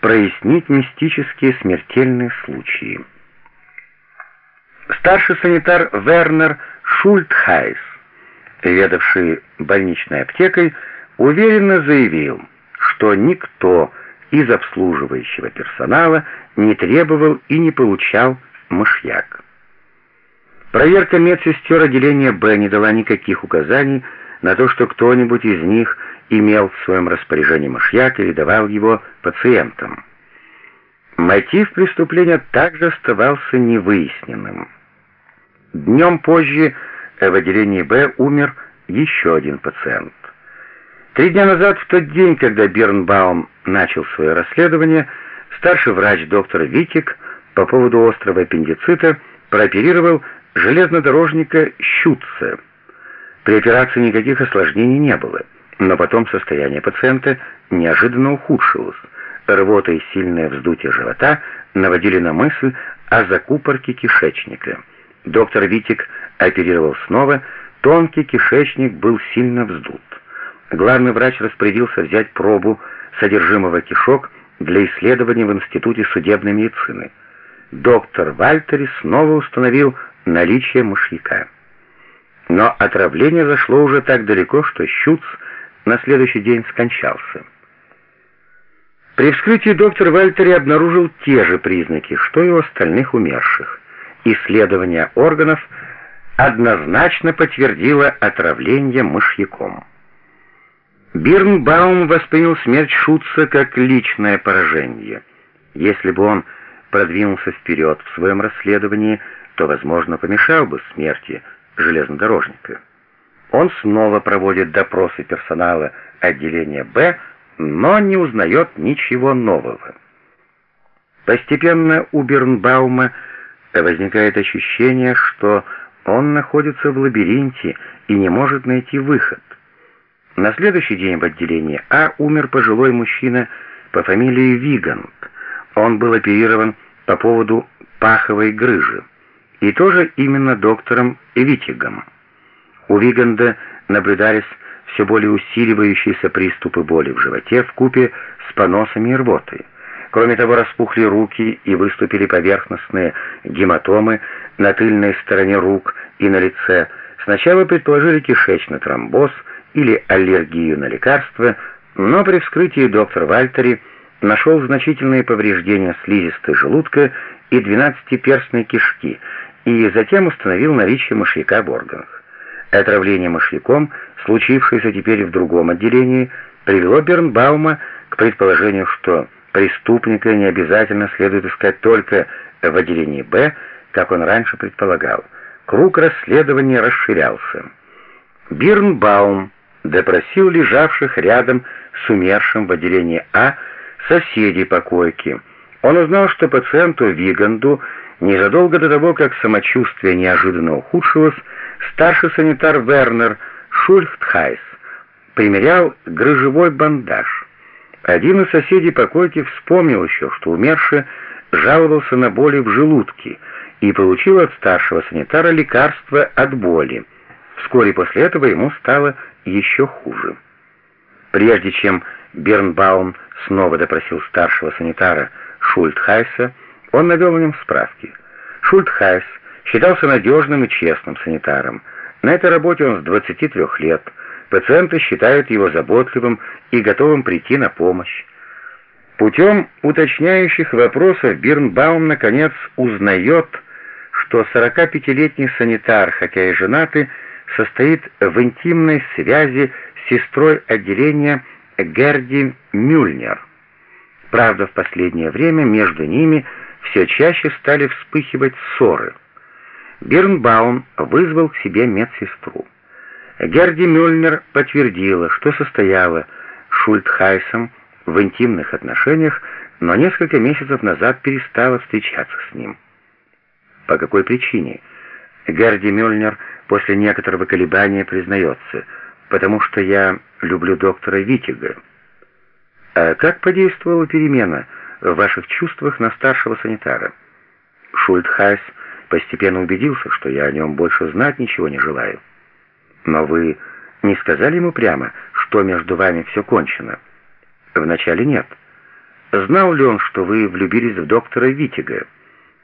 прояснить мистические смертельные случаи. Старший санитар Вернер Шультхайс, ведавший больничной аптекой, уверенно заявил, что никто из обслуживающего персонала не требовал и не получал мышьяк. Проверка медсестер отделения Б не дала никаких указаний на то, что кто-нибудь из них имел в своем распоряжении мышьяк или давал его пациентам. Мотив преступления также оставался невыясненным. Днем позже в отделении Б умер еще один пациент. Три дня назад, в тот день, когда Бирнбаум начал свое расследование, старший врач доктор Витик по поводу острого аппендицита прооперировал железнодорожника Щутца. При операции никаких осложнений не было, но потом состояние пациента неожиданно ухудшилось. Рвота и сильное вздутие живота наводили на мысль о закупорке кишечника. Доктор Витик оперировал снова, тонкий кишечник был сильно вздут. Главный врач распорядился взять пробу содержимого кишок для исследования в Институте судебной медицины. Доктор Вальтери снова установил наличие мышьяка. Но отравление зашло уже так далеко, что Щуц на следующий день скончался. При вскрытии доктор Вальтери обнаружил те же признаки, что и у остальных умерших. Исследование органов однозначно подтвердило отравление мышьяком. Бирнбаум воспринял смерть Шутца как личное поражение. Если бы он продвинулся вперед в своем расследовании, то, возможно, помешал бы смерти железнодорожника. Он снова проводит допросы персонала отделения «Б», но не узнает ничего нового. Постепенно у Бернбаума возникает ощущение, что он находится в лабиринте и не может найти выход. На следующий день в отделении А умер пожилой мужчина по фамилии Вигант. Он был оперирован по поводу паховой грыжи, и тоже именно доктором Витигом. У Виганда наблюдались все более усиливающиеся приступы боли в животе в купе с поносами и рвотой. Кроме того, распухли руки и выступили поверхностные гематомы на тыльной стороне рук и на лице. Сначала предположили кишечный тромбоз или аллергию на лекарства, но при вскрытии доктор Вальтери нашел значительные повреждения слизистой желудка и двенадцатиперстной кишки, и затем установил наличие мышьяка в органах. Отравление мышьяком, случившееся теперь в другом отделении, привело Бернбаума к предположению, что преступника не обязательно следует искать только в отделении «Б», как он раньше предполагал. Круг расследования расширялся. Бирнбаум допросил лежавших рядом с умершим в отделении А соседей по койке. Он узнал, что пациенту Виганду незадолго до того, как самочувствие неожиданно ухудшилось, старший санитар Вернер Шульфтхайс примерял грыжевой бандаж. Один из соседей по койке вспомнил еще, что умерший жаловался на боли в желудке и получил от старшего санитара лекарство от боли. Вскоре после этого ему стало еще хуже. Прежде чем Бернбаум снова допросил старшего санитара Шультхайса, он навел о нем справки. Шультхайс считался надежным и честным санитаром. На этой работе он с 23 лет. Пациенты считают его заботливым и готовым прийти на помощь. Путем уточняющих вопросов Бирнбаум наконец узнает, что 45-летний санитар, хотя и женатый, состоит в интимной связи с сестрой отделения Герди Мюльнер. Правда, в последнее время между ними все чаще стали вспыхивать ссоры. Бирнбаум вызвал к себе медсестру. Герди Мюльнер подтвердила, что состояла Шультхайсом в интимных отношениях, но несколько месяцев назад перестала встречаться с ним. По какой причине? Герди Мюльнер после некоторого колебания признается, потому что я люблю доктора Витига. А как подействовала перемена в ваших чувствах на старшего санитара? Шультхайс постепенно убедился, что я о нем больше знать ничего не желаю. Но вы не сказали ему прямо, что между вами все кончено? Вначале нет. Знал ли он, что вы влюбились в доктора Витига?